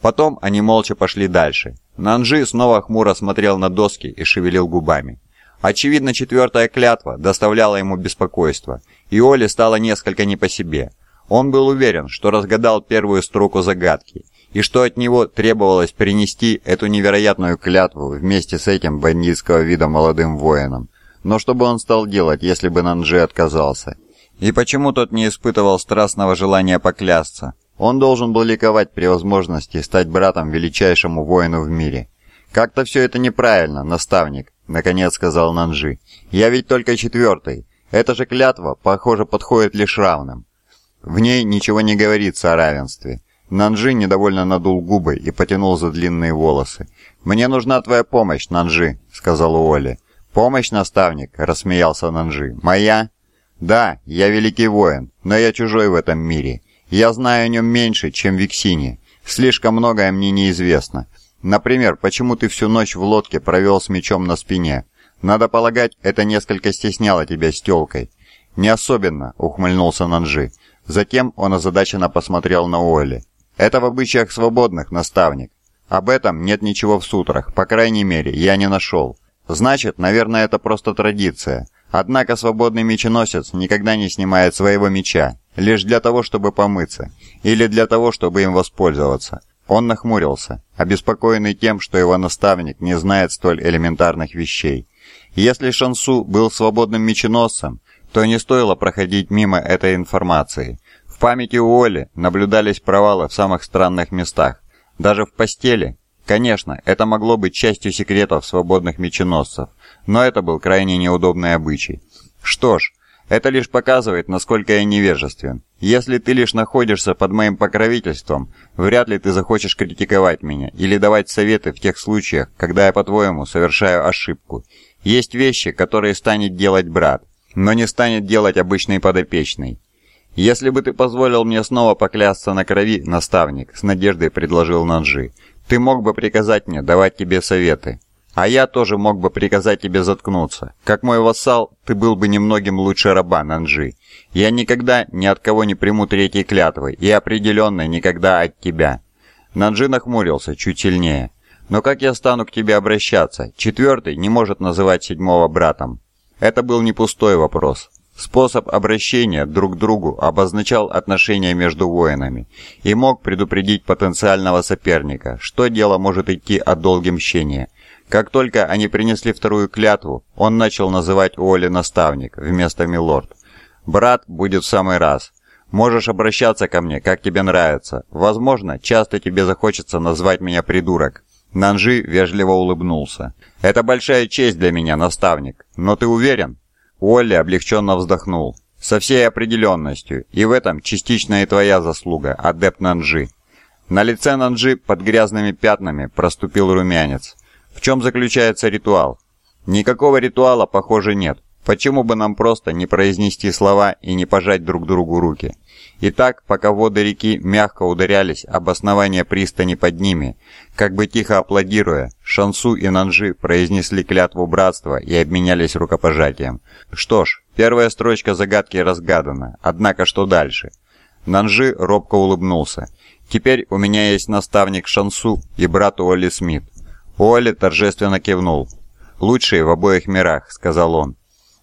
Потом они молча пошли дальше. Нанжи снова хмуро смотрел на доски и шевелил губами. Очевидно, четвертая клятва доставляла ему беспокойство, и Оле стало несколько не по себе. Он был уверен, что разгадал первую строку загадки, и что от него требовалось принести эту невероятную клятву вместе с этим бандитского вида молодым воином. Но что бы он стал делать, если бы Нанджи отказался? И почему тот не испытывал страстного желания поклясться? Он должен был ликовать при возможности стать братом величайшему воину в мире. «Как-то все это неправильно, наставник», — наконец сказал Нанжи. «Я ведь только четвертый. Эта же клятва, похоже, подходит лишь равным. В ней ничего не говорится о равенстве». Нанжи недовольно надул губы и потянул за длинные волосы. «Мне нужна твоя помощь, Нанжи», — сказал Уолли. «Помощь, наставник?» — рассмеялся Нанжи. «Моя?» «Да, я великий воин, но я чужой в этом мире. Я знаю о нем меньше, чем Виксине. Слишком многое мне неизвестно. Например, почему ты всю ночь в лодке провел с мечом на спине? Надо полагать, это несколько стесняло тебя с тёлкой». «Не особенно», — ухмыльнулся Нанжи. Затем он озадаченно посмотрел на Уолли. «Это в обычаях свободных, наставник. Об этом нет ничего в сутрах, по крайней мере, я не нашел. Значит, наверное, это просто традиция. Однако свободный меченосец никогда не снимает своего меча, лишь для того, чтобы помыться, или для того, чтобы им воспользоваться. Он нахмурился, обеспокоенный тем, что его наставник не знает столь элементарных вещей. Если Шансу был свободным меченосцем, то не стоило проходить мимо этой информации. В памяти у Оли наблюдались провалы в самых странных местах. Даже в постели, Конечно, это могло быть частью секретов свободных меченосцев, но это был крайне неудобный обычай. Что ж, это лишь показывает, насколько я невежествен. Если ты лишь находишься под моим покровительством, вряд ли ты захочешь критиковать меня или давать советы в тех случаях, когда я, по-твоему, совершаю ошибку. Есть вещи, которые станет делать брат, но не станет делать обычный подопечный. «Если бы ты позволил мне снова поклясться на крови, наставник», — с надеждой предложил Нанжи, ты мог бы приказать мне давать тебе советы. А я тоже мог бы приказать тебе заткнуться. Как мой вассал, ты был бы немногим лучше раба, Нанжи. Я никогда ни от кого не приму третьей клятвы, и определенно никогда от тебя». Нанжи нахмурился чуть сильнее. «Но как я стану к тебе обращаться? Четвертый не может называть седьмого братом». Это был не пустой вопрос. Способ обращения друг к другу обозначал отношения между воинами и мог предупредить потенциального соперника, что дело может идти о долге мщения. Как только они принесли вторую клятву, он начал называть Уолли наставник вместо милорд. «Брат будет в самый раз. Можешь обращаться ко мне, как тебе нравится. Возможно, часто тебе захочется назвать меня придурок». Нанжи вежливо улыбнулся. «Это большая честь для меня, наставник. Но ты уверен?» Уолли облегченно вздохнул. «Со всей определенностью, и в этом частично и твоя заслуга, адепт Нанджи». На лице Нанджи под грязными пятнами проступил румянец. В чем заключается ритуал? Никакого ритуала, похоже, нет. Почему бы нам просто не произнести слова и не пожать друг другу руки? И так, пока воды реки мягко ударялись об основание пристани под ними, как бы тихо аплодируя, Шансу и Нанжи произнесли клятву братства и обменялись рукопожатием. Что ж, первая строчка загадки разгадана, однако что дальше? Нанжи робко улыбнулся. «Теперь у меня есть наставник Шансу и брат Уолли Смит». Уолли торжественно кивнул. «Лучшие в обоих мирах», — сказал он.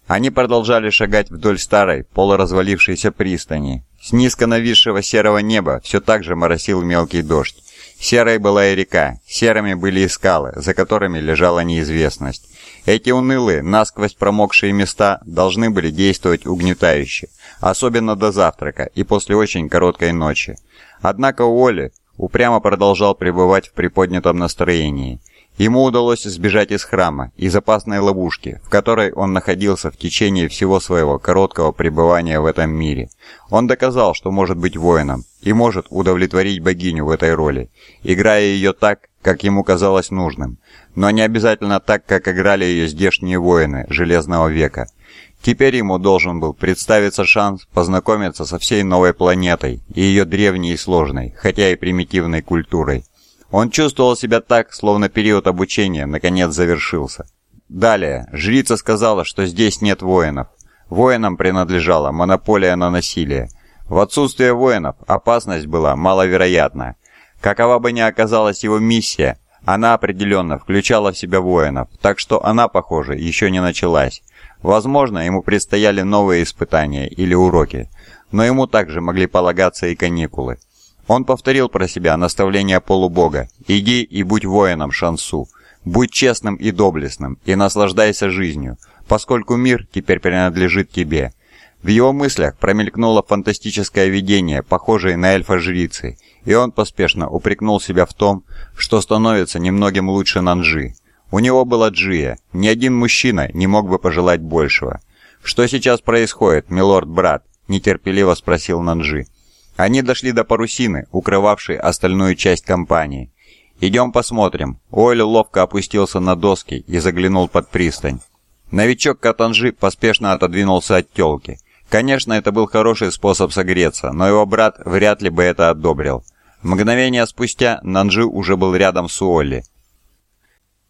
Они продолжали шагать вдоль старой, полуразвалившейся пристани. С низко нависшего серого неба все так же моросил мелкий дождь. Серой была и река, серыми были и скалы, за которыми лежала неизвестность. Эти унылые, насквозь промокшие места должны были действовать угнетающе, особенно до завтрака и после очень короткой ночи. Однако Уолли упрямо продолжал пребывать в приподнятом настроении. Ему удалось сбежать из храма, из опасной ловушки, в которой он находился в течение всего своего короткого пребывания в этом мире. Он доказал, что может быть воином и может удовлетворить богиню в этой роли, играя ее так, как ему казалось нужным, но не обязательно так, как играли ее здешние воины Железного века. Теперь ему должен был представиться шанс познакомиться со всей новой планетой и ее древней и сложной, хотя и примитивной культурой. Он чувствовал себя так, словно период обучения наконец завершился. Далее, жрица сказала, что здесь нет воинов. Воинам принадлежала монополия на насилие. В отсутствие воинов опасность была маловероятна. Какова бы ни оказалась его миссия, она определенно включала в себя воинов, так что она, похоже, еще не началась. Возможно, ему предстояли новые испытания или уроки, но ему также могли полагаться и каникулы. Он повторил про себя наставление полубога «Иди и будь воином Шансу, будь честным и доблестным, и наслаждайся жизнью, поскольку мир теперь принадлежит тебе». В его мыслях промелькнуло фантастическое видение, похожее на эльфа-жрицы, и он поспешно упрекнул себя в том, что становится немногим лучше Нанжи. У него была Джия, ни один мужчина не мог бы пожелать большего. «Что сейчас происходит, милорд-брат?» – нетерпеливо спросил Нанжи. Они дошли до парусины, укрывавшей остальную часть компании. «Идем посмотрим». Ойль ловко опустился на доски и заглянул под пристань. Новичок Катанжи поспешно отодвинулся от телки. Конечно, это был хороший способ согреться, но его брат вряд ли бы это одобрил. Мгновение спустя Нанжи уже был рядом с Уолли.